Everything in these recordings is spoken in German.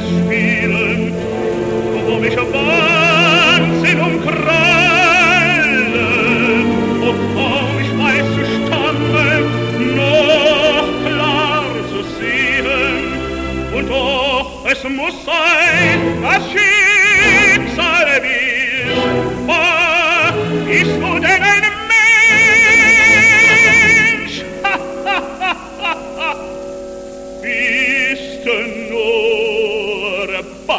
Spielen, wo ich Wahnsinn umkreile, obwohl ich weiß zu stammeln, noch klar zu sehen. Und doch, es muss sein, dass Schicksal ist. War, bist du denn ein Mensch? Hahaha, bist du nur.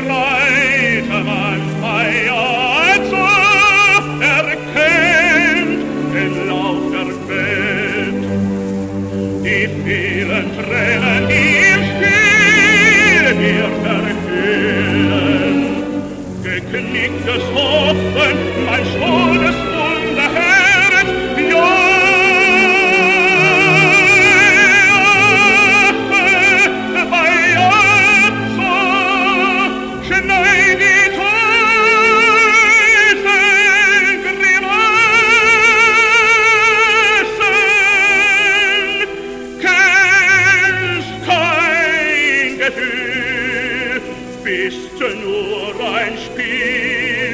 bereite man Feier erkennt den Lauf der Welt. Die vielen Tränen, die im Spiel wir verhüllen, geknicktes Hoffen, mein schwones ist nur ein Spiel.